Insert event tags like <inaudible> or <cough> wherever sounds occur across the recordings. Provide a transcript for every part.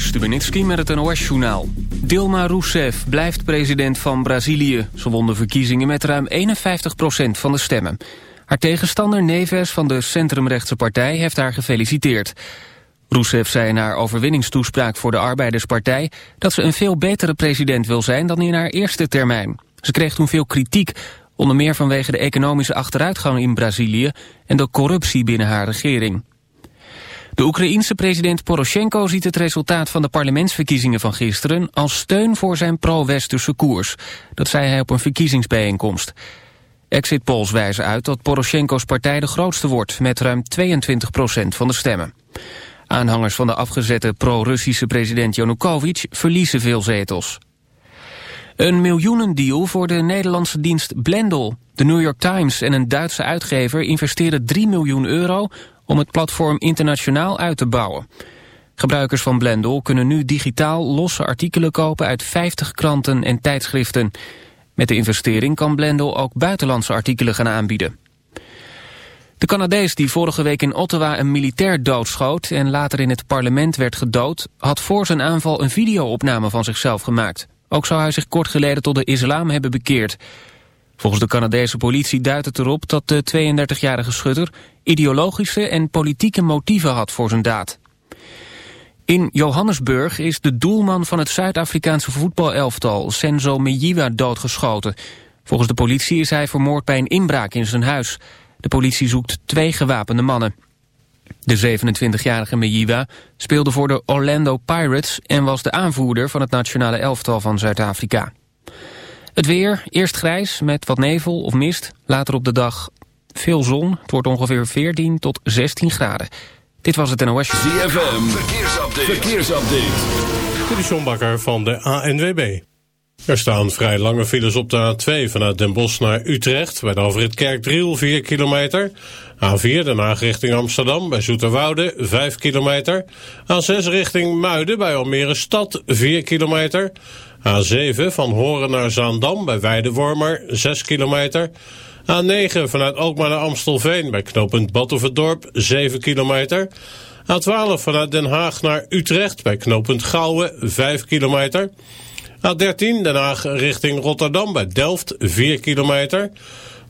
Stubenitski met het NOS-journaal. Dilma Rousseff blijft president van Brazilië. Ze won de verkiezingen met ruim 51% van de stemmen. Haar tegenstander Neves van de centrumrechtse partij heeft haar gefeliciteerd. Rousseff zei in haar overwinningstoespraak voor de Arbeiderspartij... dat ze een veel betere president wil zijn dan in haar eerste termijn. Ze kreeg toen veel kritiek, onder meer vanwege de economische achteruitgang in Brazilië... en de corruptie binnen haar regering. De Oekraïense president Poroshenko ziet het resultaat van de parlementsverkiezingen van gisteren als steun voor zijn pro-westerse koers. Dat zei hij op een verkiezingsbijeenkomst. Exit polls wijzen uit dat Poroshenko's partij de grootste wordt met ruim 22 procent van de stemmen. Aanhangers van de afgezette pro-Russische president Yanukovych verliezen veel zetels. Een miljoenendeal voor de Nederlandse dienst Blendel. De New York Times en een Duitse uitgever investeren 3 miljoen euro om het platform internationaal uit te bouwen. Gebruikers van Blendel kunnen nu digitaal losse artikelen kopen uit 50 kranten en tijdschriften. Met de investering kan Blendel ook buitenlandse artikelen gaan aanbieden. De Canadees die vorige week in Ottawa een militair doodschoot... en later in het parlement werd gedood... had voor zijn aanval een videoopname van zichzelf gemaakt. Ook zou hij zich kort geleden tot de islam hebben bekeerd. Volgens de Canadese politie duidt het erop dat de 32-jarige schutter... ideologische en politieke motieven had voor zijn daad. In Johannesburg is de doelman van het Zuid-Afrikaanse voetbalelftal... Senzo Mejiwa doodgeschoten. Volgens de politie is hij vermoord bij een inbraak in zijn huis... De politie zoekt twee gewapende mannen. De 27-jarige Mejiwa speelde voor de Orlando Pirates... en was de aanvoerder van het nationale elftal van Zuid-Afrika. Het weer, eerst grijs met wat nevel of mist. Later op de dag veel zon. Het wordt ongeveer 14 tot 16 graden. Dit was het NOS. ZFM, verkeersupdate. verkeersupdate. Dit is van de ANWB. Er staan vrij lange files op de A2 vanuit Den Bosch naar Utrecht... bij de Alfred Kerkdriel 4 kilometer. A4 Den Haag richting Amsterdam bij Zoeterwoude 5 kilometer. A6 richting Muiden bij Almere Stad 4 kilometer. A7 van Horen naar Zaandam bij Weidewormer 6 kilometer. A9 vanuit Alkmaar naar Amstelveen bij knooppunt Batuverdorp 7 kilometer. A12 vanuit Den Haag naar Utrecht bij knooppunt Gouwen 5 kilometer... A13 Den Haag richting Rotterdam bij Delft 4 kilometer.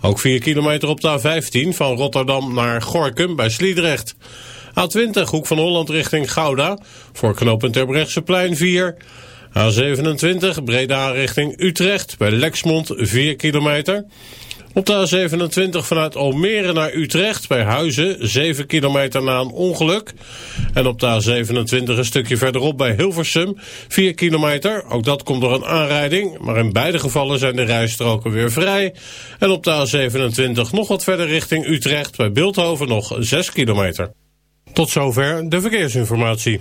Ook 4 kilometer op de A15 van Rotterdam naar Gorkum bij Sliedrecht. A20 Hoek van Holland richting Gouda voor knooppunt Terbrechtseplein 4. A27 Breda richting Utrecht bij Lexmond 4 kilometer. Op de A27 vanuit Almere naar Utrecht bij Huizen, 7 kilometer na een ongeluk. En op de A27 een stukje verderop bij Hilversum, 4 kilometer. Ook dat komt door een aanrijding, maar in beide gevallen zijn de rijstroken weer vrij. En op de A27 nog wat verder richting Utrecht bij Beeldhoven nog 6 kilometer. Tot zover de verkeersinformatie.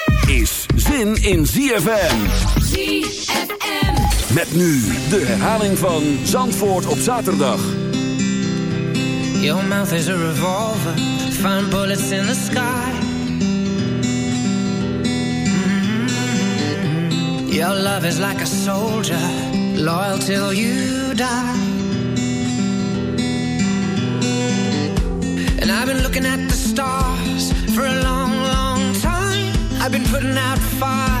Is zin in ZFM. ZFM. Met nu de herhaling van Zandvoort op zaterdag. Your mouth is a revolver, find bullets in the sky. Mm-hmm. Your love is like a soldier, loyal till you die. And I've been looking at the stars for a long, long time. I've been putting out fires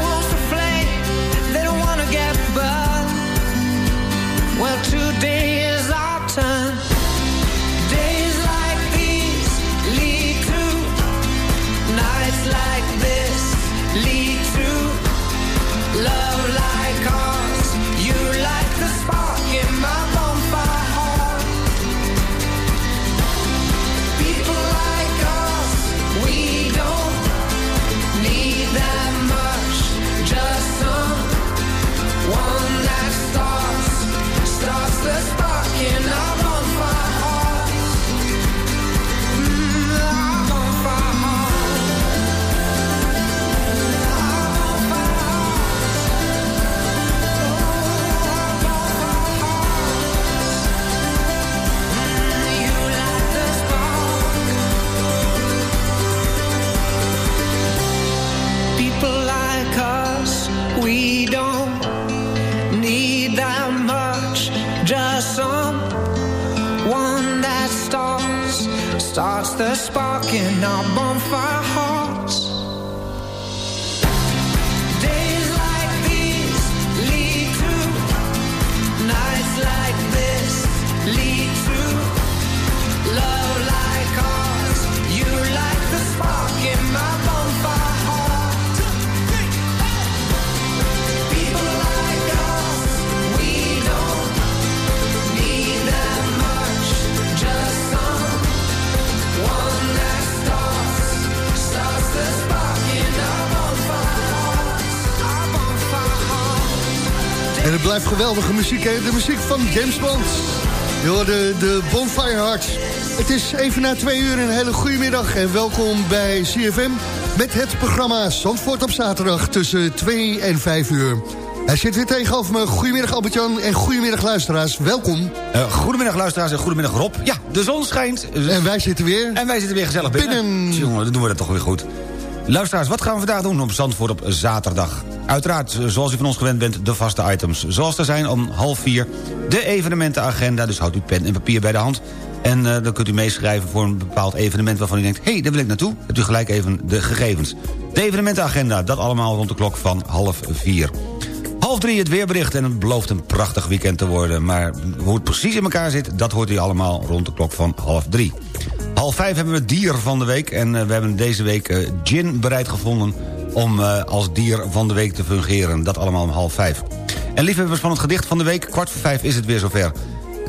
the spark in our bonfire blijft geweldige muziek, hè? De muziek van James Bond. Hoorde de Bonfire Hearts. Het is even na twee uur een hele goede middag en welkom bij CFM... met het programma Zandvoort op zaterdag tussen 2 en 5 uur. Hij zit weer tegenover me. Goedemiddag Albert-Jan en goedemiddag luisteraars. Welkom. Eh, goedemiddag luisteraars en goedemiddag Rob. Ja, de zon schijnt. En wij zitten weer... En wij zitten weer gezellig binnen. Binnen. Jongen, dan doen we dat toch weer goed. Luisteraars, wat gaan we vandaag doen op Zandvoort op zaterdag? Uiteraard, zoals u van ons gewend bent, de vaste items. Zoals er zijn om half vier de evenementenagenda. Dus houdt u pen en papier bij de hand. En eh, dan kunt u meeschrijven voor een bepaald evenement waarvan u denkt... hé, hey, daar wil ik naartoe. Hebt u gelijk even de gegevens. De evenementenagenda, dat allemaal rond de klok van half vier. Half drie het weerbericht en het belooft een prachtig weekend te worden. Maar hoe het precies in elkaar zit, dat hoort u allemaal rond de klok van half drie. Half vijf hebben we dier van de week. En eh, we hebben deze week eh, Gin bereid gevonden om eh, als dier van de week te fungeren. Dat allemaal om half vijf. En liefhebbers van het gedicht van de week, kwart voor vijf is het weer zover.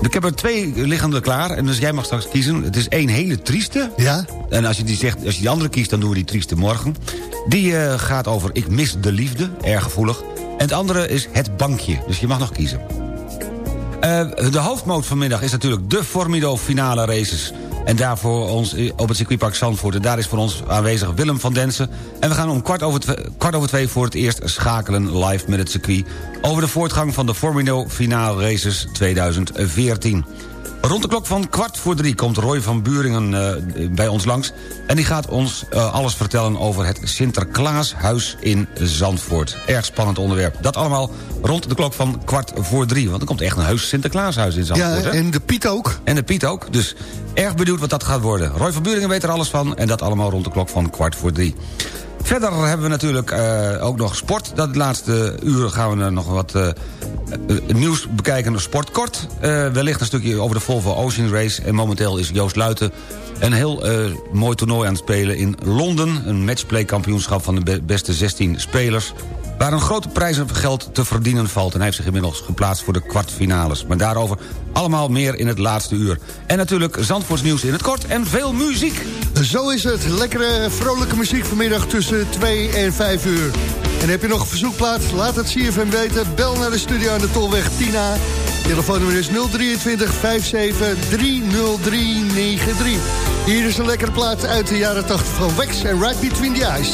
Ik heb er twee liggende klaar, en dus jij mag straks kiezen. Het is één hele trieste. Ja? En als je die, zegt, als je die andere kiest, dan doen we die trieste morgen. Die eh, gaat over Ik mis de liefde, erg gevoelig. En het andere is Het bankje, dus je mag nog kiezen. Eh, de hoofdmoot vanmiddag is natuurlijk de Formido finale races. En daarvoor ons op het circuitpark Zandvoort. En daar is voor ons aanwezig Willem van Densen. En we gaan om kwart over, twee, kwart over twee voor het eerst schakelen live met het circuit... over de voortgang van de Formido finale races 2014. Rond de klok van kwart voor drie komt Roy van Buringen eh, bij ons langs... en die gaat ons eh, alles vertellen over het Sinterklaashuis in Zandvoort. Erg spannend onderwerp. Dat allemaal rond de klok van kwart voor drie. Want er komt echt een huis Sinterklaashuis in Ja, Zandvoort. hè? en de Piet ook. En de Piet ook. Dus erg benieuwd wat dat gaat worden. Roy van Buringen weet er alles van. En dat allemaal rond de klok van kwart voor drie. Verder hebben we natuurlijk eh, ook nog sport. Dat laatste uur gaan we nog wat eh, eh, nieuws bekijken. Sport kort. Eh, wellicht een stukje over de Volvo Ocean Race. En momenteel is Joost Luiten een heel mooi toernooi aan het spelen in Londen. Een matchplay kampioenschap van de be- beste 16 spelers. Waar een grote prijzengeld te verdienen valt. En hij heeft zich inmiddels geplaatst voor de kwartfinales. Maar daarover allemaal meer in het laatste uur. En natuurlijk Zandvoorts nieuws in het kort en veel muziek. Zo is het. Lekkere, vrolijke muziek vanmiddag tussen 2 en 5 uur. En heb je nog een verzoekplaat? Laat het CFM weten. Bel naar de studio aan de Tolweg Tina. Telefoonnummer is 023 57 30393. Hier is een lekkere plaat uit de jaren 80 van Wax en Right Between the Eyes.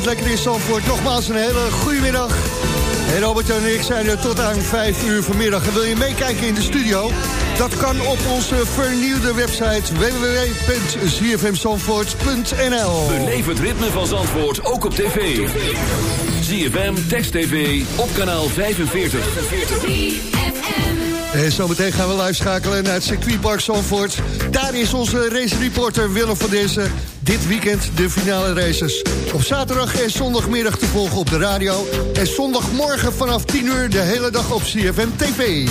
Schijnt lekker in Zandvoort. Nogmaals een hele goede middag. En Robert en ik zijn er tot aan 5 uur vanmiddag. En wil je meekijken in de studio? Dat kan op onze vernieuwde website www.zfmzandvoort.nl Beleef het ritme van Zandvoort ook op tv. ZFM, Text TV, op kanaal 45. En zometeen gaan we live schakelen naar het circuitpark Zandvoort. Daar is onze race reporter Willem van Dezen. Dit weekend de finale races. Op zaterdag en zondagmiddag te volgen op de radio. En zondagmorgen vanaf 10 uur de hele dag op CFM TV.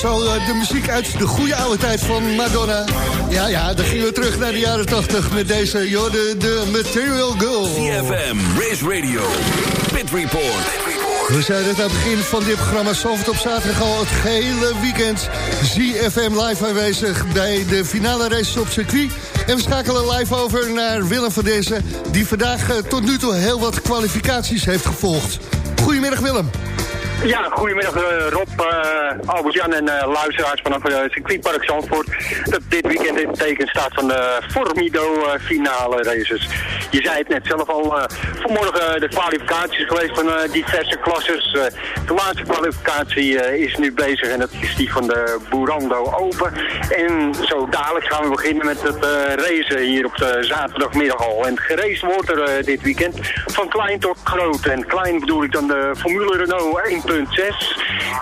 Zo, eh, de muziek uit de goede oude tijd van Madonna. Ja, ja, dan gingen we terug naar de jaren 80 met deze, joh, de, Material Girl. CFM, Race Radio, Pit Report. We zeiden het aan het begin van dit programma Zalvert op zaterdag al het gehele weekend. ZFM live aanwezig bij de finale races op circuit. En we schakelen live over naar Willem van Dezen... die vandaag eh, tot nu toe heel wat kwalificaties heeft gevolgd. Goedemiddag Willem. Ja, goedemiddag eh, Rob, eh, Albert-Jan en eh, luisteraars vanaf het circuitpark Zandvoort. Dat dit weekend in het teken staat van de Formido finale races. Je zei het net zelf al, eh, vanmorgen de kwalificaties geweest van eh, diverse klasses. Eh, de laatste kwalificatie eh, is nu bezig en dat is die van de Burando Open. En zo dadelijk gaan we beginnen met het eh, racen hier op de zaterdagmiddag al. En geraced wordt er eh, dit weekend van klein tot groot. En klein bedoel ik dan de Formule Renault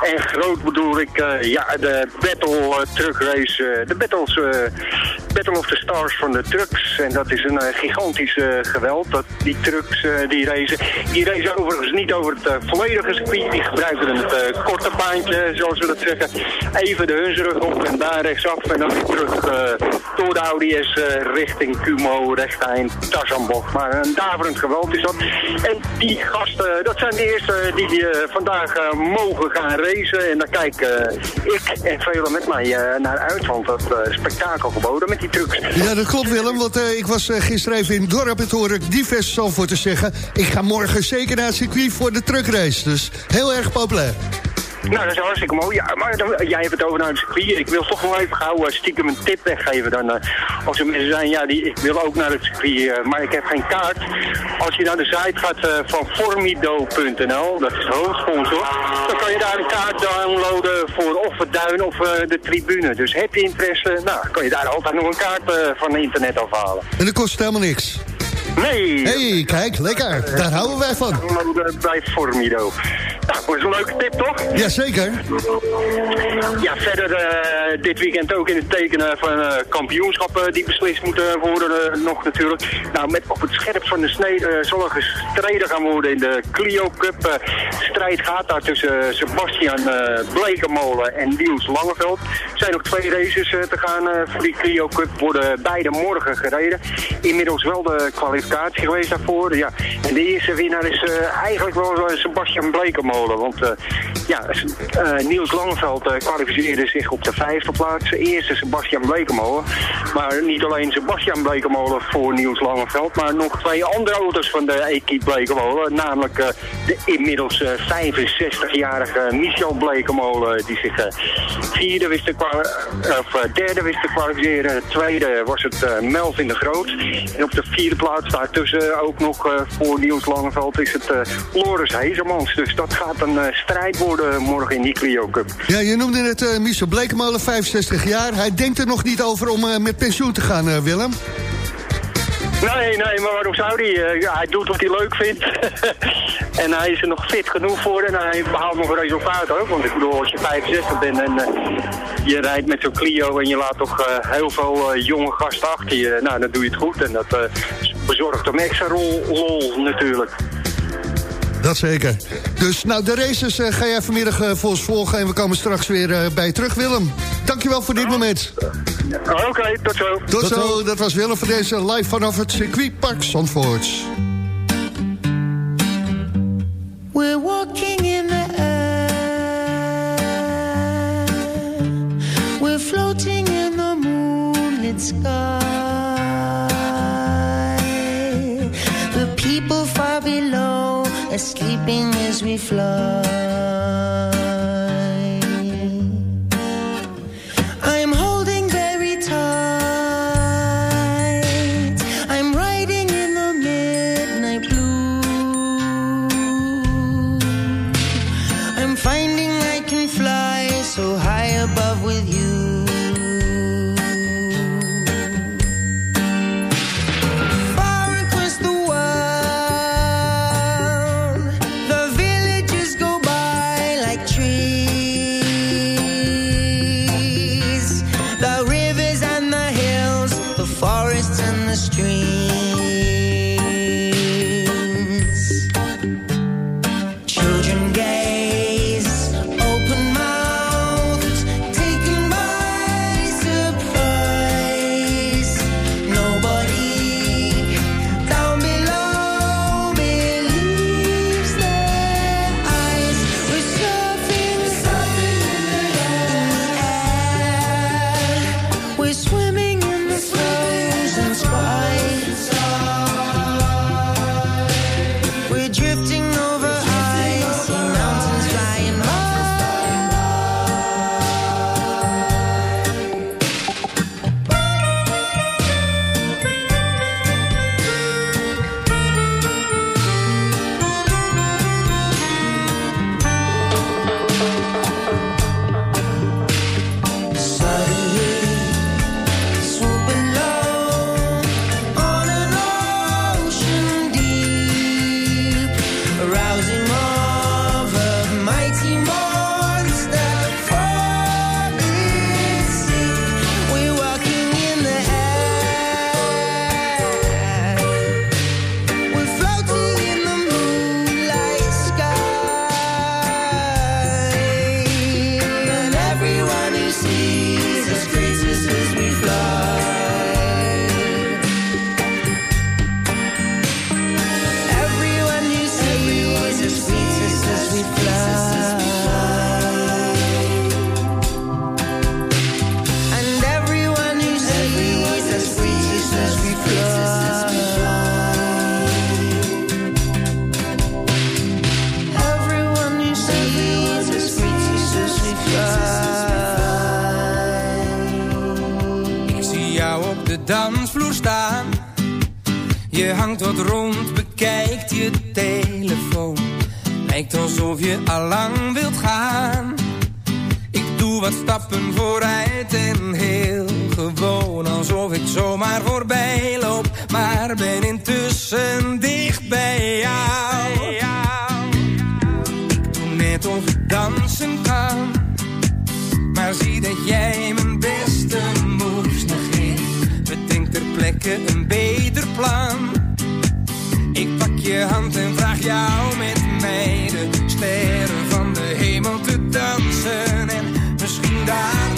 En groot bedoel ik, eh, ja, de Battle eh, Truck Race, eh, de battles, eh, Battle of the Stars van de trucks. En dat is een eh, gigantisch eh, geweld, dat, die trucks eh, die racen. Die racen overigens niet over het volledige circuit, die gebruiken het korte baantje, zoals we dat zeggen. Even de Hunsrug op en daar rechtsaf en dan weer terug door de Audi S richting Cumo, rechteind, Tarzanbocht. Maar een daverend geweld is dat. En die gasten, dat zijn de eerste die vandaag mogen gaan racen. En daar kijk ik en velen met mij naar uit, want dat spektakel geboden met die Ja, dat klopt Willem, want eh, ik was eh, gisteren even in het dorp... toen hoorde ik divers zo voor te zeggen... ik ga morgen zeker naar het circuit voor de truckrace. Dus heel erg populair. Nou, dat is hartstikke mooi. Ja, maar dan, jij hebt het over naar het circuit. Ik wil toch nog even gauw eh, stiekem een tip weggeven. Dan, eh, als er mensen zijn, ja, die, ik wil ook naar het circuit, eh, maar ik heb geen kaart. Als je naar de site gaat van formido.nl, dat is de hoofdsponsor, dan kan je daar een kaart downloaden voor of het duin of de tribune. Dus heb je interesse, nou, kan je daar altijd nog een kaart van het internet afhalen. En dat kost helemaal niks. Nee! hey, kijk, lekker. Daar houden wij van. Downloaden bij Formido. Nou, dat is een leuke tip, toch? Jazeker. Ja, verder eh, dit weekend ook in het tekenen van eh, kampioenschappen die beslist moeten worden eh, nog natuurlijk. Nou, met op het scherp van de snee eh, zal er gestreden gaan worden in de Clio Cup. Strijd gaat daar tussen Sebastian Blekemolen en Niels Langeveld. Er zijn nog twee races te gaan voor die Clio Cup. Worden beide morgen gereden. Inmiddels wel de kwalificatie geweest daarvoor. Ja. En de eerste winnaar is eigenlijk wel Sebastian Blekemolen. Want eh, ja, eh, Niels Langeveld eh, kwalificeerde zich op de vijfde plaats. Eerste Sebastian Blekemolen. Maar niet alleen Sebastian Blekemolen voor Niels Langeveld, maar nog twee andere auto's van de equipe Blekemolen. Namelijk de inmiddels eh, 65-jarige Michel Blekemolen, die zich vierde wist te of derde wist te kwalificeren. Tweede was het Melvin de Groot. En op de vierde plaats daartussen ook nog voor Niels Langeveld is het Loris Hezemans. Dus dat gaat een eh, strijd worden morgen in die Clio Cup. Ja, je noemde het eh Michel Blekemolen, 65 jaar. Hij denkt er nog niet over om eh, met pensioen te gaan, Willem. Nee, nee, maar waarom zou hij? Hij doet wat hij leuk vindt. <laughs> en hij is er nog fit genoeg voor en hij behaalt nog een resultaat ook. Want ik bedoel, als je 65 bent en je rijdt met zo'n Clio en je laat toch heel veel jonge gasten achter je, nou, dan doe je het goed. En dat bezorgt hem extra rol, lol natuurlijk. Dat zeker. Dus nou, de races eh, ga jij vanmiddag eh, voor ons volgen... en we komen straks weer eh, bij je terug, Willem. Dankjewel voor dit moment. Oké, tot zo. Tot, zo. dat was Willem voor deze live vanaf het circuitpark Zandvoort. We're walking in the air. We're floating in the moonlit sky. Sleeping as we fly. Je hangt wat rond, bekijkt je telefoon. Lijkt alsof je allang wilt gaan. Ik doe wat stappen vooruit en heel gewoon. Alsof ik zomaar voorbij loop, maar ben intussen dicht bij jou. Ik doe net of ik dansen kan. Maar zie dat jij een beter plan. Ik pak je hand en vraag jou met mij de sterren van de hemel te dansen. En misschien daarna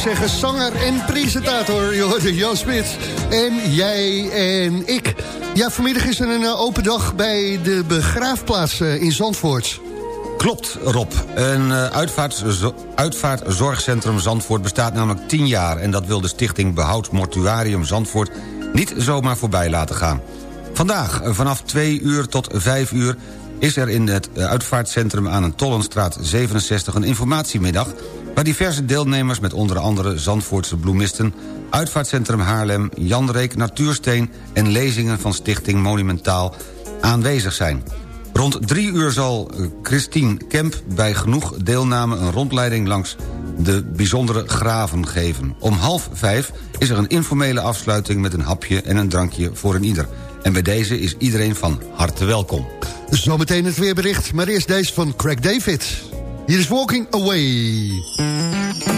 zeggen zanger en presentator. Jan Smit. En jij en ik. Ja, vanmiddag is er een eh, open dag bij de begraafplaats eh, in Zandvoort. Klopt, Rob. Een eh, uitvaartzo- uitvaartzorgcentrum Zandvoort bestaat namelijk 10 jaar... en dat wil de stichting Behoud Mortuarium Zandvoort niet zomaar voorbij laten gaan. Vandaag, vanaf 2 uur tot 5 uur... is er in het uitvaartcentrum aan een Tollenstraat 67 een informatiemiddag... waar diverse deelnemers met onder andere Zandvoortse bloemisten... Uitvaartcentrum Haarlem, Jan Reek Natuursteen... en lezingen van Stichting Monumentaal aanwezig zijn. Rond drie uur zal eh, Christine Kemp bij genoeg deelname... een rondleiding langs de bijzondere graven geven. Om half vijf is er een informele afsluiting... met een hapje en een drankje voor een ieder. En bij deze is iedereen van harte welkom. Zometeen het weerbericht, maar eerst deze van Craig David. Hier is Walking Away.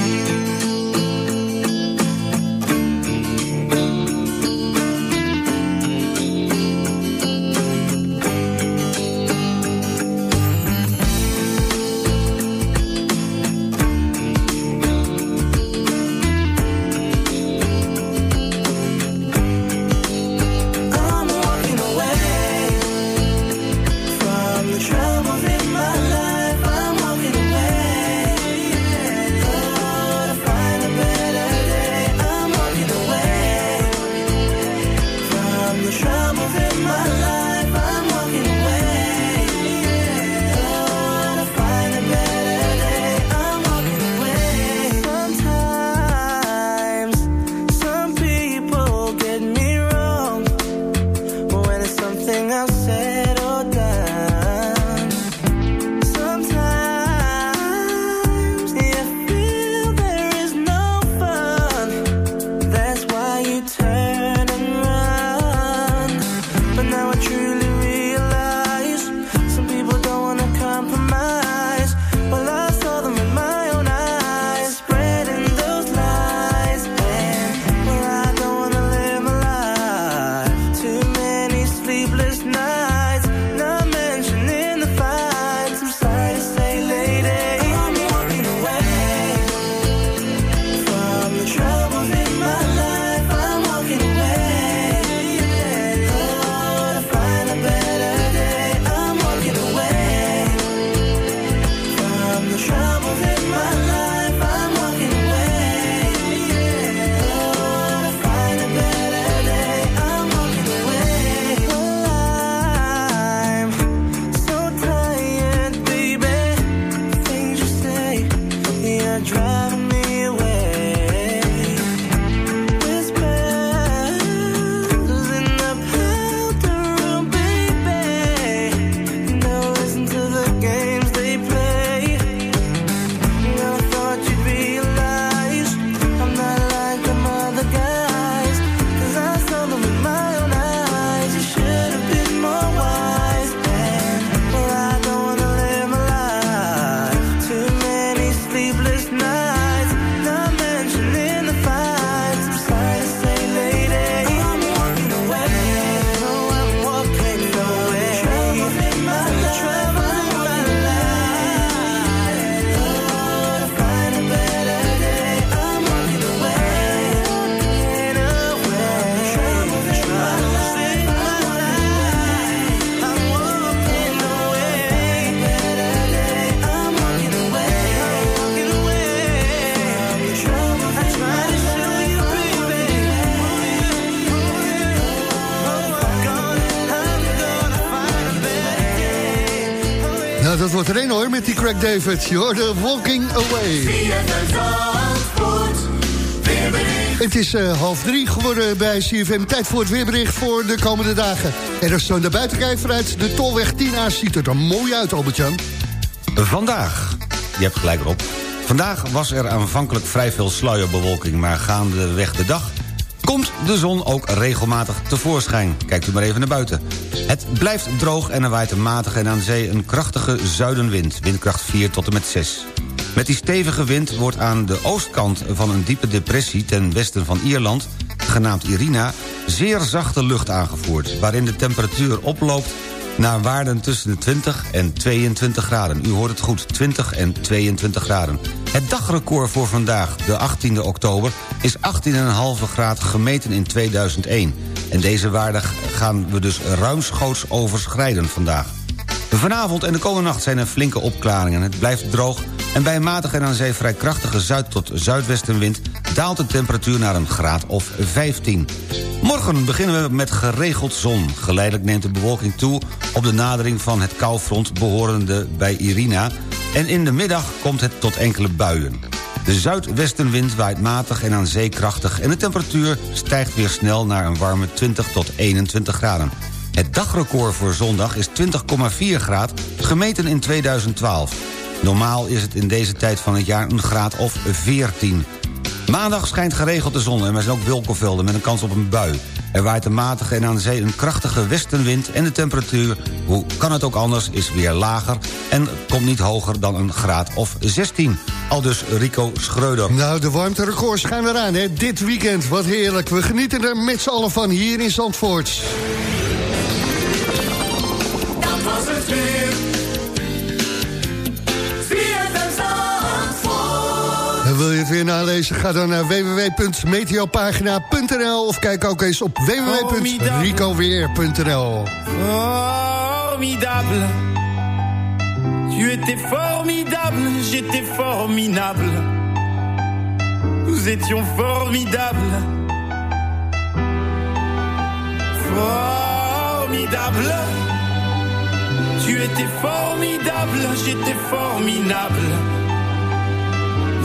David. Je hoorde Walking Away. Het is eh, half drie geworden bij CFM. Tijd voor het weerbericht voor de komende dagen. En als je naar buiten kijkt de Tolweg 10A... ziet het er mooi uit, Albert-Jan. Vandaag, je hebt gelijk erop. Vandaag was er aanvankelijk vrij veel sluierbewolking... maar gaandeweg de dag komt de zon ook regelmatig tevoorschijn. Kijkt u maar even naar buiten. Het blijft droog en er waait een en aan zee een krachtige zuidenwind. Windkracht 4 tot en met 6. Met die stevige wind wordt aan de oostkant van een diepe depressie... ten westen van Ierland, genaamd Irina... zeer zachte lucht aangevoerd... waarin de temperatuur oploopt naar waarden tussen de 20 en 22 graden. U hoort het goed, 20 en 22 graden. Het dagrecord voor vandaag, de 18e oktober, is 18,5 graad gemeten in 2001. En deze waarde gaan we dus ruimschoots overschrijden vandaag. Vanavond en de komende nacht zijn er flinke opklaringen. Het blijft droog en bij een matige en aan zee vrij krachtige zuid- tot zuidwestenwind... daalt de temperatuur naar een graad of 15. Morgen beginnen we met geregeld zon. Geleidelijk neemt de bewolking toe op de nadering van het koufront... behorende bij Irina. En in de middag komt het tot enkele buien. De zuidwestenwind waait matig en aan zee krachtig... en de temperatuur stijgt weer snel naar een warme 20 tot 21 graden. Het dagrecord voor zondag is 20,4 graad, gemeten in 2012. Normaal is het in deze tijd van het jaar een graad of 14. Maandag schijnt geregeld de zon en er zijn ook wolkenvelden met een kans op een bui. Er waait een matige en aan de zee een krachtige westenwind... en de temperatuur, hoe kan het ook anders, is weer lager... en komt niet hoger dan een graad of 16. Al dus Rico Schreuder. Nou, de warmterecords gaan eraan, hè. Dit weekend, wat heerlijk. We genieten er met z'n allen van hier in Zandvoort. Dat was het weer. Wil je het weer nalezen? Ga dan naar www.meteopagina.nl of kijk ook eens op www.ricoweer.nl Formidable. Tu étais formidable, j'étais formidable. Nous étions formidables. Formidable. Tu étais formidable, j'étais formidable.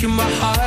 Breaking my heart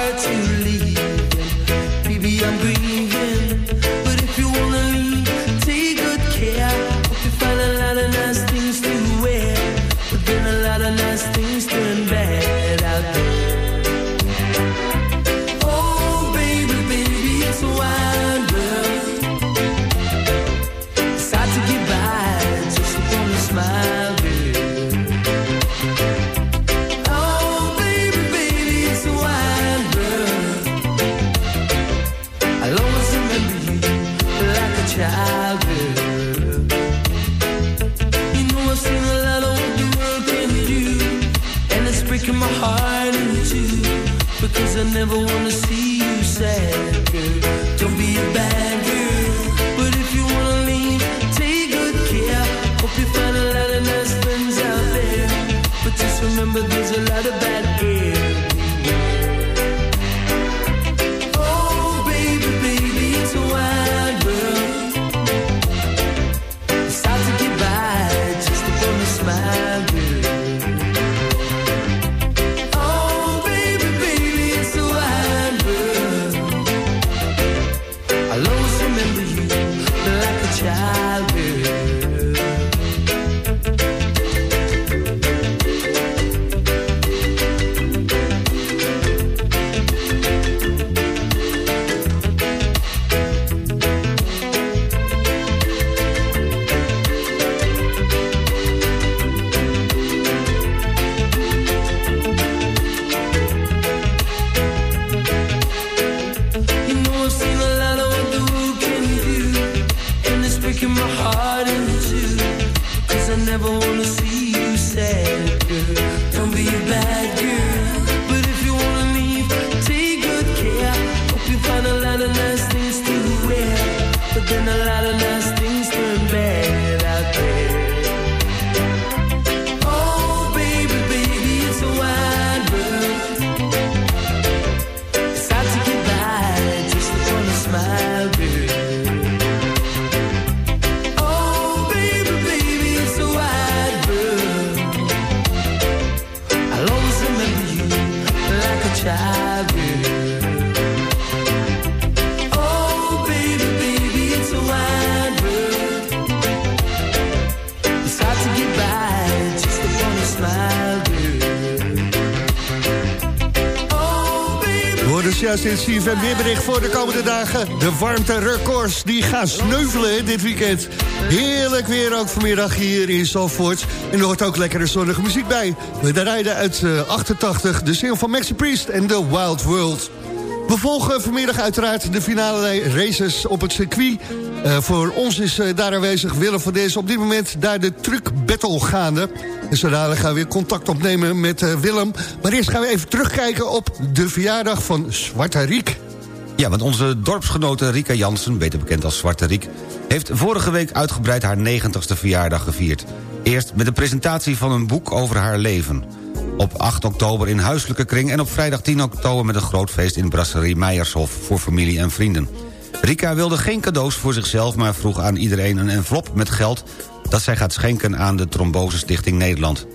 Juist in weerbericht voor de komende dagen. De warmte-records die gaan sneuvelen dit weekend. Heerlijk weer ook vanmiddag hier in Zalvoort. En er hoort ook lekkere zonnige muziek bij. We rijden uit eh, 88, de single van Maxi Priest en The Wild World. We volgen vanmiddag uiteraard de finale races op het circuit. Eh, voor ons is eh, daar aanwezig Willem van Dees. Op dit moment daar de truck battle gaande. En zo dadelijk gaan we weer contact opnemen met eh, Willem. Maar eerst gaan we even terugkijken op de verjaardag van Zwarte Riek. Ja, want onze dorpsgenote Rika Jansen, beter bekend als Zwarte Riek... heeft vorige week uitgebreid haar 90ste verjaardag gevierd. Eerst met de presentatie van een boek over haar leven. Op 8 oktober in huiselijke kring en op vrijdag 10 oktober... met een groot feest in Brasserie Meijershof voor familie en vrienden. Rika wilde geen cadeaus voor zichzelf... maar vroeg aan iedereen een envelop met geld... dat zij gaat schenken aan de Trombose Stichting Nederland.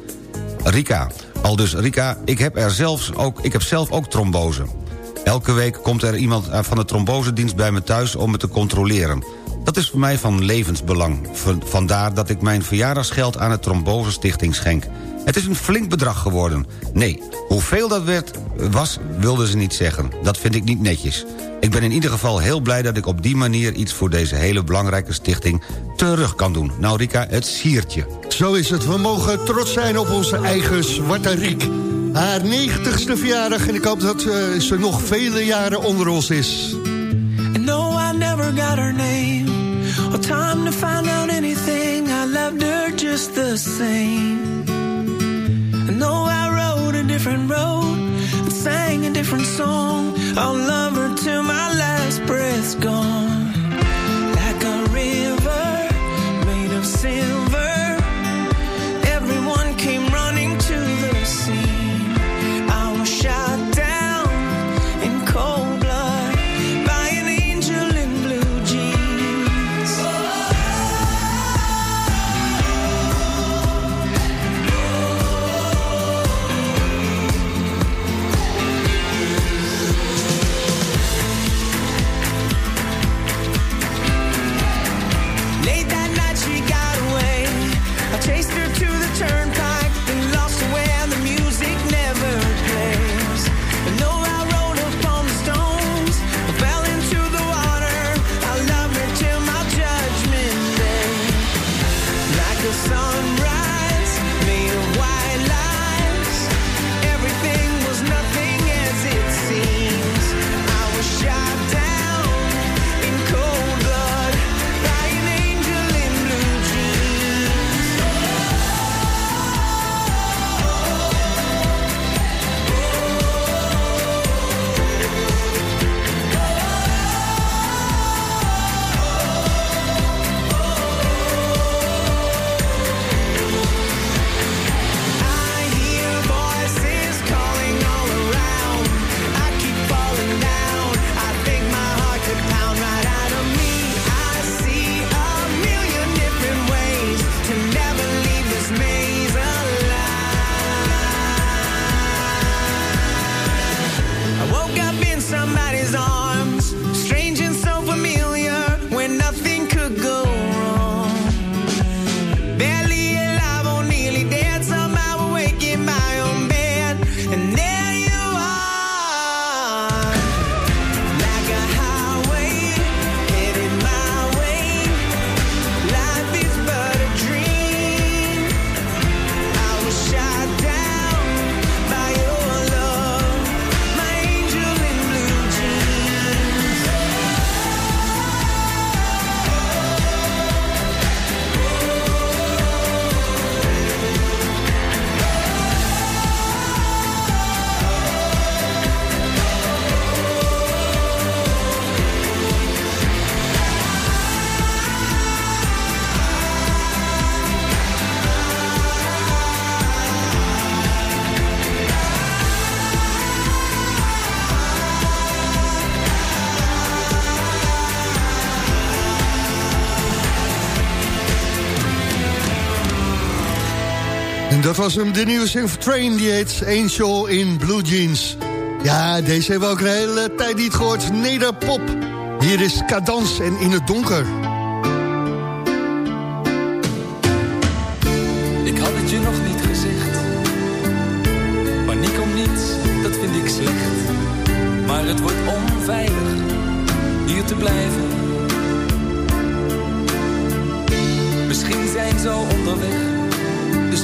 Rika, al dus Rika, ik heb, er zelfs ook, ik heb zelf ook trombose. Elke week komt er iemand van de trombosedienst bij me thuis om me te controleren. Dat is voor mij van levensbelang. Vandaar dat ik mijn verjaardagsgeld aan de Trombose Stichting schenk. Het is een flink bedrag geworden. Nee, hoeveel dat werd, was, wilden ze niet zeggen. Dat vind ik niet netjes. Ik ben in ieder geval heel blij dat ik op die manier... iets voor deze hele belangrijke stichting terug kan doen. Nou Rika, het siertje. Zo is het. We mogen trots zijn op onze eigen Zwarte Riek. Haar 90ste verjaardag en ik hoop dat eh, ze nog vele jaren onder ons is. And no, I never got her name or time to find out anything. I loved her just the same. No, I rode a different road and sang a different song. I'll love her till my last breath's gone. Was hem, de nieuwe single Train, die heet Angel in Blue Jeans. Ja, deze hebben we ook een hele tijd niet gehoord. Nederpop. Hier is Cadans en In het Donker. Ik had het je nog niet gezegd. Paniek om niets, dat vind ik slecht. Maar het wordt onveilig hier te blijven. Misschien zijn ze al onderweg,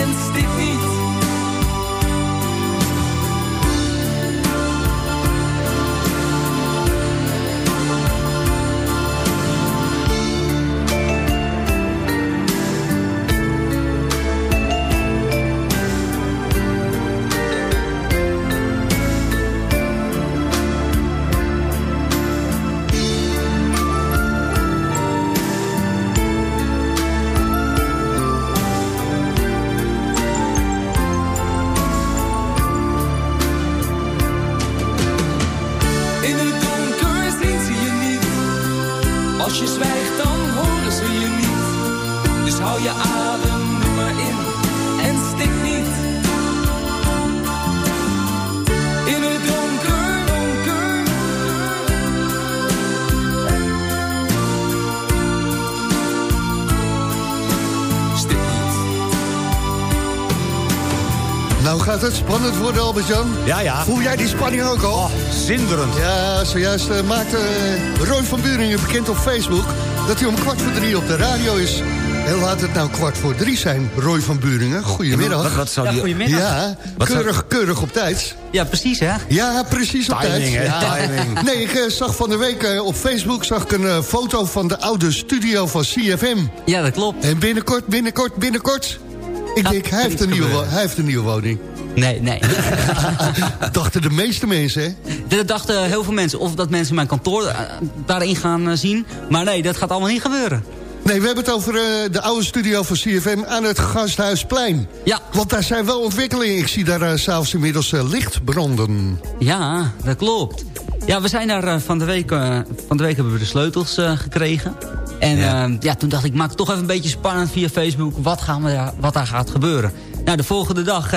en stik niet. Gaat het spannend worden, Albert-Jan. Ja, ja. Voel jij die spanning ook al? Zinderend. Ja, zojuist eh, maakte eh, Roy van Buringen bekend op Facebook... dat hij om kwart voor drie op de radio is. En laat het nou kwart voor drie zijn, Roy van Buringen. Goedemiddag. Wat, wat zou Ja, die... goedemiddag. Ja, Wat zou- keurig, keurig op tijd. Ja, precies hè. Ja, precies op Timing, tijd. hè, Ja. timing. Nee, ik eh, zag van de week op Facebook zag ik een foto van de oude studio van CFM. Ja, dat klopt. En binnenkort, binnenkort, binnenkort... Ik denk, hij heeft, een nieuwe, hij heeft een nieuwe woning. Nee, nee. <laughs> Dachten de meeste mensen, hè? Dat dachten heel veel mensen. Of dat mensen mijn kantoor eh, daarin gaan eh, zien. Maar nee, dat gaat allemaal niet gebeuren. Nee, we hebben het over eh, de oude studio van CFM aan het Gasthuisplein. Ja. Want daar zijn wel ontwikkelingen. Ik zie daar eh, s'avonds inmiddels licht branden. Ja, dat klopt. Ja, we zijn daar van de week... van de week hebben we de sleutels gekregen. En Ja. ja. ja, toen dacht ik, maak het toch even een beetje spannend via Facebook. Wat, gaan we daar, wat daar gaat gebeuren. Nou, de volgende dag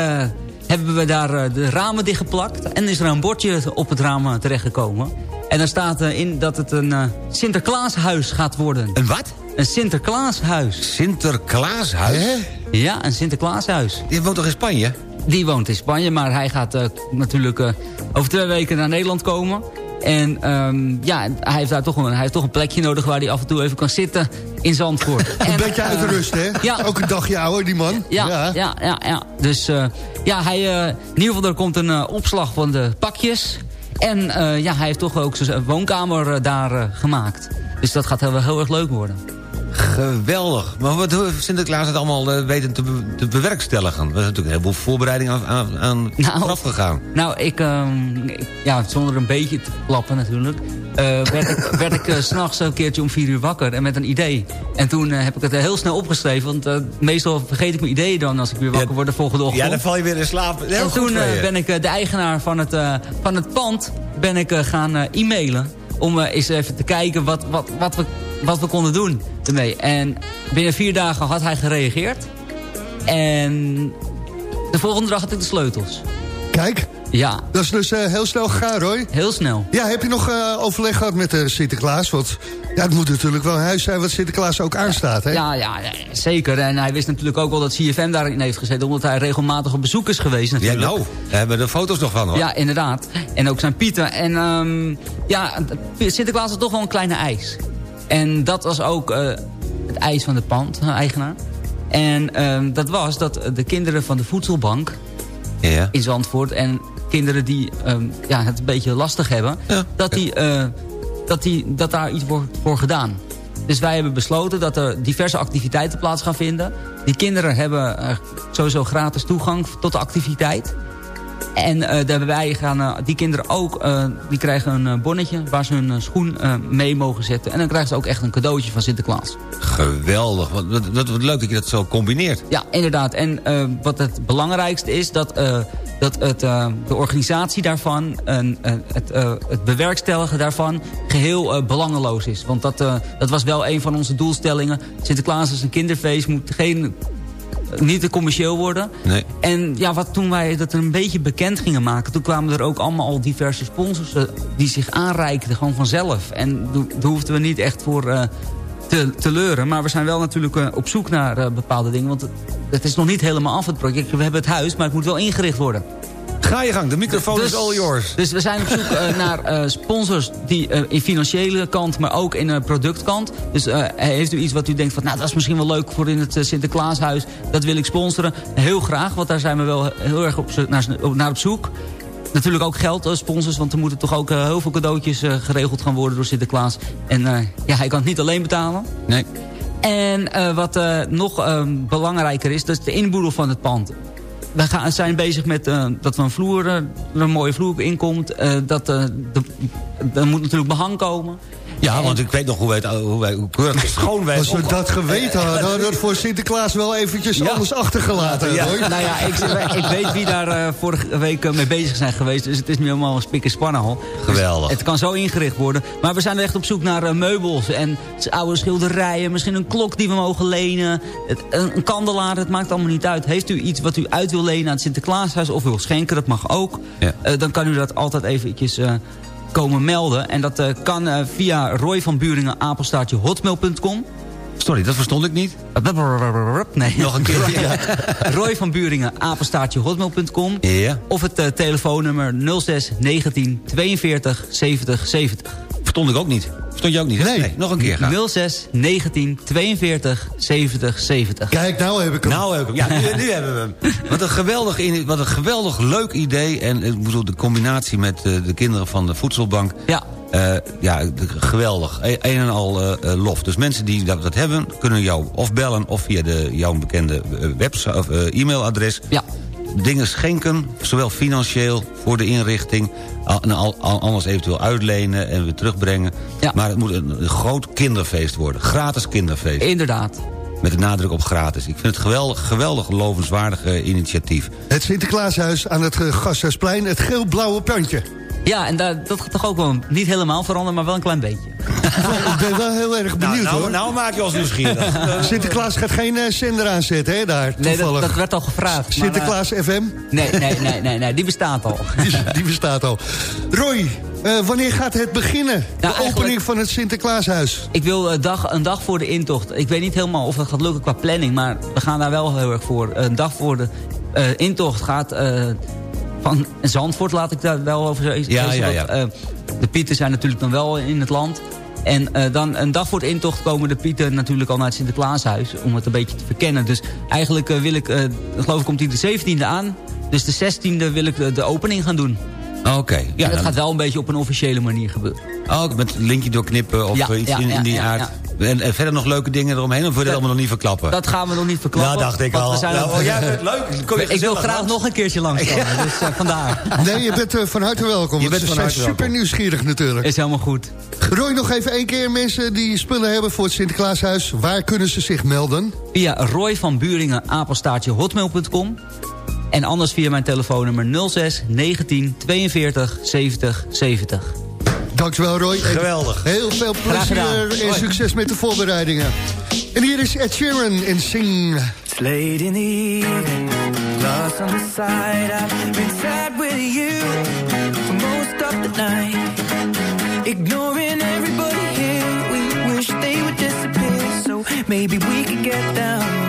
hebben we daar eh, de ramen dichtgeplakt. En is er een bordje op het raam eh, terechtgekomen. En daar staat eh, in dat het een Sinterklaashuis gaat worden. Een wat? Een Sinterklaashuis. Sinterklaashuis? Hè? Ja, een Sinterklaashuis. Die woont toch in Spanje? Die woont in Spanje, maar hij gaat natuurlijk over twee weken naar Nederland komen. En ehm, ja, hij heeft daar toch een, hij heeft toch een plekje nodig waar hij af en toe even kan zitten in Zandvoort. <laughs> Een En, beetje eh, uitrust, hè? ja. Ook een dagje ouder, die man. ja, ja, ja, ja. Dus eh, ja, hij, eh, in ieder geval er komt een eh, opslag van de pakjes. En eh, ja, hij heeft toch ook zijn woonkamer eh, daar eh, gemaakt. Dus dat gaat heel, heel erg leuk worden. Geweldig. Maar wat heeft Sinterklaas het allemaal eh, weten te, be- te bewerkstelligen? Er is natuurlijk een heleboel voorbereidingen aan, aan, Nou. vooraf gegaan. Nou, ik, ehm, ik- ja, zonder een beetje te klappen natuurlijk... eh, werd ik, <laughs> werd ik eh, s s'nachts een keertje om vier uur wakker en met een idee. En toen heb ik het heel snel opgeschreven... want meestal vergeet ik mijn ideeën dan als ik weer wakker Ja, word de volgende ochtend. Ja, dan val je weer in slaap. Heel en goed toen ben ik de eigenaar van het, van het pand ben ik, gaan e-mailen... om eens even te kijken wat, wat, wat, we, wat we konden doen ermee. En binnen vier dagen had hij gereageerd. En de volgende dag had ik de sleutels. Kijk, Ja, dat is dus eh, heel snel gegaan, Roy. heel snel. Ja, heb je nog eh, overleg gehad met eh, Sinterklaas? Want ja, het moet natuurlijk wel een huis zijn wat Sinterklaas ook aanstaat, hè? Ja, ja, ja, zeker. En hij wist natuurlijk ook wel dat CFM daarin heeft gezeten... omdat hij regelmatig op bezoek is geweest Ja, natuurlijk. nou, daar hebben we de foto's nog van, hoor. Ja, inderdaad. En ook zijn Pieter. En ehm, ja, Sinterklaas had toch wel een kleine eis. En dat was ook eh, het eis van de pand-eigenaar. En ehm, dat was dat de kinderen van de voedselbank Ja. in Zandvoort... en kinderen die ehm, ja, het een beetje lastig hebben... Ja. Dat, die, eh, dat, die, dat daar iets wordt voor gedaan. Dus wij hebben besloten dat er diverse activiteiten plaats gaan vinden. Die kinderen hebben eh, sowieso gratis toegang tot de activiteit. En eh, daarbij gaan eh, die kinderen ook, eh, die krijgen een bonnetje waar ze hun schoen mee mogen zetten. En dan krijgen ze ook echt een cadeautje van Sinterklaas. Geweldig. Wat, wat, wat, wat leuk dat je dat zo combineert. Ja, inderdaad. En wat het belangrijkste is, dat, dat het, de organisatie daarvan... en het, het bewerkstelligen daarvan geheel eh, belangeloos is. Want dat, dat was wel een van onze doelstellingen. Sinterklaas is een kinderfeest, moet geen niet te commercieel worden. Nee. En ja, wat toen wij dat een beetje bekend gingen maken... toen kwamen er ook allemaal al diverse sponsors eh, die zich aanreikten gewoon vanzelf. En daar hoefden we niet echt voor eh, te, te leuren. Maar we zijn wel natuurlijk eh, op zoek naar bepaalde dingen. Want het, het is nog niet helemaal af het project. We hebben het huis, maar het moet wel ingericht worden. Ga je gang, de microfoon is all yours. Dus we zijn op zoek eh, <laughs> naar eh, sponsors die eh, in financiële kant, maar ook in de productkant. Dus heeft u iets wat u denkt van, nou dat is misschien wel leuk voor in het Sinterklaashuis. Dat wil ik sponsoren. Heel graag, want daar zijn we wel heel erg op, naar, naar op zoek. Natuurlijk ook geld, sponsors, want er moeten toch ook heel veel cadeautjes geregeld gaan worden door Sinterklaas. En ja, hij kan het niet alleen betalen. Nee. En wat nog eh, belangrijker is, dat is de inboedel van het pand. We gaan, zijn bezig met eh, dat we een vloer, eh, er een mooie vloer in komt. eh, dat, er moet natuurlijk behang komen. Ja, want ik weet nog hoe wij, het- hoe wij hoe keurig schoon wij Als we dat geweten hadden, hadden we het voor Sinterklaas wel eventjes anders achtergelaten. Ja, hoor. nou ja, ik, ik weet wie daar eh, vorige week eh, mee bezig zijn geweest. Dus het is nu helemaal een spik en span al. Dus Geweldig. het kan zo ingericht worden. Maar we zijn echt op zoek naar eh, meubels en oude schilderijen. Misschien een klok die we mogen lenen. Het, een, een kandelaar, het maakt allemaal niet uit. Heeft u iets wat u uit wil lenen aan het Sinterklaashuis of wil schenken, dat mag ook. Ja. Eh, dan kan u dat altijd eventjes eh, komen melden. En dat eh, kan eh, via Roy van Buringen, apenstaartje hotmail.com. Sorry, dat verstond ik niet. Nee. <laughs> Nog een keer. Ja. Roy van Buringen, apenstaartje hotmail.com. Ja. Of het eh, telefoonnummer 06 19 42 70 70. Verstond ik ook niet. Verstond je ook niet? hè? Nee. nog een keer gaan. 06 19 42 70 70. Kijk, nou heb ik hem. Nou, heb ik- ja, nu, nu hebben we hem. Wat een, geweldig, wat een geweldig leuk idee. En ik bedoel, de combinatie met eh, de kinderen van de voedselbank. Ja. Eh, ja, geweldig. E- Een en al eh, eh, lof. Dus mensen die dat, dat hebben, kunnen jou of bellen... of via de, jouw bekende eh, website of eh, e-mailadres... Ja. Dingen schenken, zowel financieel voor de inrichting... al- en al, al- anders eventueel uitlenen en weer terugbrengen. Ja. Maar het moet een, een groot kinderfeest worden. Gratis kinderfeest. Inderdaad. Met de nadruk op gratis. Ik vind het geweldig, geweldig lovenswaardig eh, initiatief. Het Sinterklaashuis aan het eh, Gasthuisplein, het geel-blauwe pantje. Ja, en daar, dat gaat toch ook wel niet helemaal veranderen, maar wel een klein beetje. <laughs> Ik ben wel heel erg benieuwd nou, hoor. nou maak je ons nieuwsgierig. <laughs> Sinterklaas gaat geen zender aanzetten, hè, daar, Nee, dat, toevallig. dat werd al gevraagd. maar, eh, Sinterklaas FM, nee, nee, nee, nee, nee, die bestaat al. <laughs> die, die bestaat al. Roy, eh, wanneer gaat het beginnen? de Nou, eigenlijk- opening van het Sinterklaashuis. Ik wil een dag, een dag voor de intocht. Ik weet niet helemaal of dat gaat lukken qua planning. Maar we gaan daar wel heel erg voor. Een dag voor de eh, intocht gaat eh, van Zandvoort, laat ik daar wel over zeggen. Ja, ja, ja. Want, eh, de pieten zijn natuurlijk dan wel in het land. En eh, dan een dag voor de intocht komen de pieten natuurlijk al naar het Sinterklaashuis. Om het een beetje te verkennen. Dus eigenlijk eh, wil ik, geloof ik komt hij de 17e aan. Dus de 16e wil ik de opening gaan doen. Oké. Ja, Ja, dat dan- gaat wel een beetje op een officiële manier gebeuren. ook met een linkje doorknippen of Ja, eh, iets ja, in, die ja, aard. En, en verder nog leuke dingen eromheen? Of wil je dat allemaal nog niet verklappen? Dat gaan we nog niet verklappen. Ja, dacht ik want al. we zijn Nou, ook- oh, jij bent leuk. Dan kom je ik wil graag langs. nog een keertje langskomen, <laughs> dus eh, vandaar. Nee, je bent eh, van harte welkom. Je bent van harte super welkom. nieuwsgierig natuurlijk. Is helemaal goed. Roy, nog even één keer mensen die spullen hebben voor het Sinterklaashuis. Waar kunnen ze zich melden? Via Roy van Buringen, apenstaartje hotmail.com. En anders via mijn telefoonnummer 06 19 42 70 70. Dankjewel Roy. Geweldig. Heel veel plezier en succes met de voorbereidingen. En hier is Ed Sheeran in Sing. It's late in the evening, glass on the side. I've been sad with you for most of the night. Ignoring everybody here, we wish they would disappear. So maybe we could get down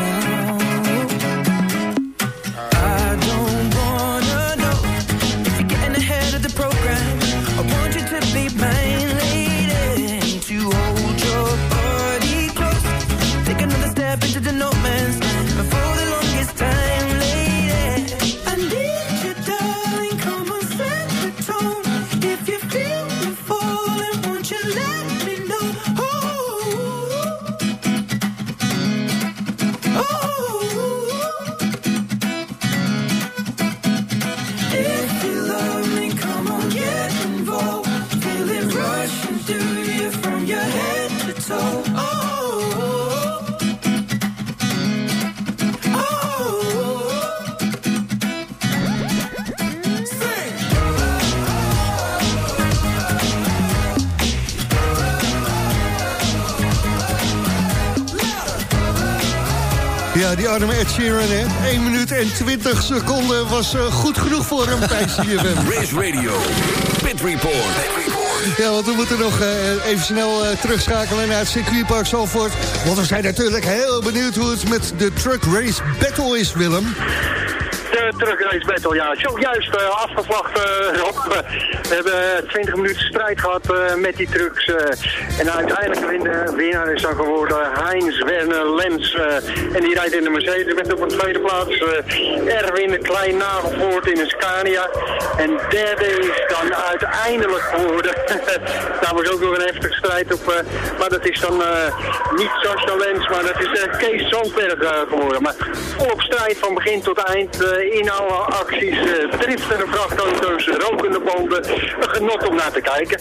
arme Ed Sheeran, hè. 1 minuut en 20 seconden was eh, goed genoeg voor hem bij CFM. Race Radio, Pit Report. Ja, want we moeten nog eh, even snel eh, terugschakelen naar het circuitpark Zalvoort. Want we zijn natuurlijk heel benieuwd hoe het met de Truck Race Battle is, Willem. De terugrace battle, ja. Zojuist uh, afgevlacht, uh, Rob. we hebben 20 minuten strijd gehad met die trucks. en uiteindelijk de winnaar is dan geworden Heinz Werner Lens. en die rijdt in de Mercedes met op een tweede plaats. Erwin Klein Nagelvoort in een Scania. En derde is dan uiteindelijk geworden. <laughs> Daar was ook nog een heftige strijd op. maar dat is dan niet Sascha Lens, maar dat is Kees Zandberg geworden. Maar op strijd van begin tot eind in alle acties, uh, driftende vrachtauto's, rokende banden. Een genot om naar te kijken.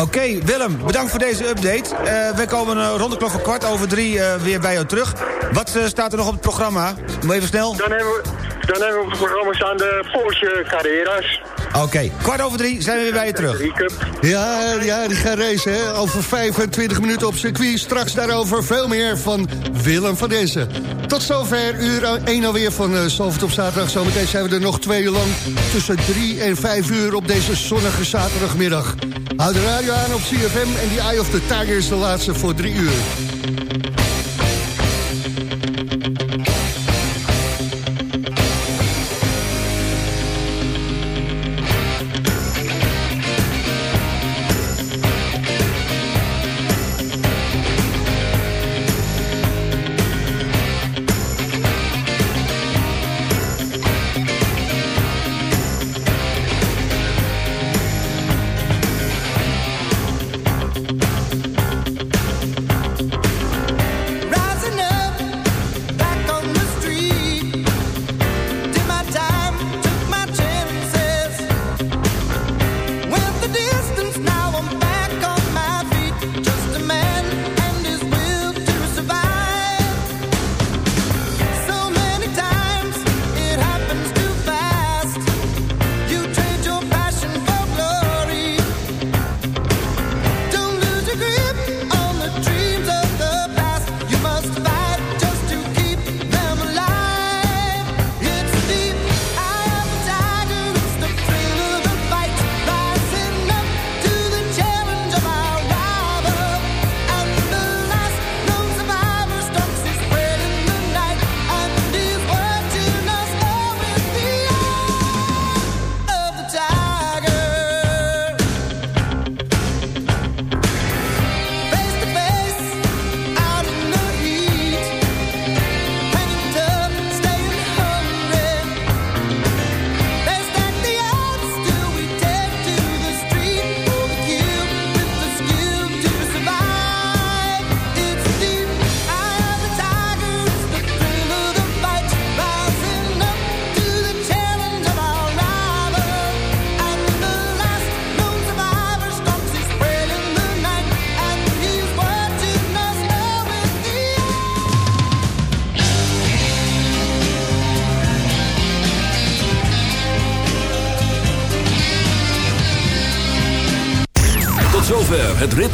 Oké, Willem, bedankt voor deze update. Uh, we komen uh, rond de klok van kwart over drie weer bij jou terug. Wat staat er nog op het programma? Doe even snel. Dan hebben we, dan hebben we op het programma staan de Porsche Carreras. Oké, okay. kwart over drie zijn we weer bij je terug. Ja, ja die gaan racen hè? over 25 minuten op circuit. Straks daarover veel meer van Willem van Dezen. Tot zover uur 1 alweer van uh, Zalvert op zaterdag. Zometeen zijn we er nog twee uur lang tussen 3 en 5 uur op deze zonnige zaterdagmiddag. Houd de radio aan op CFM en die Eye of the Tiger is de laatste voor 3 uur.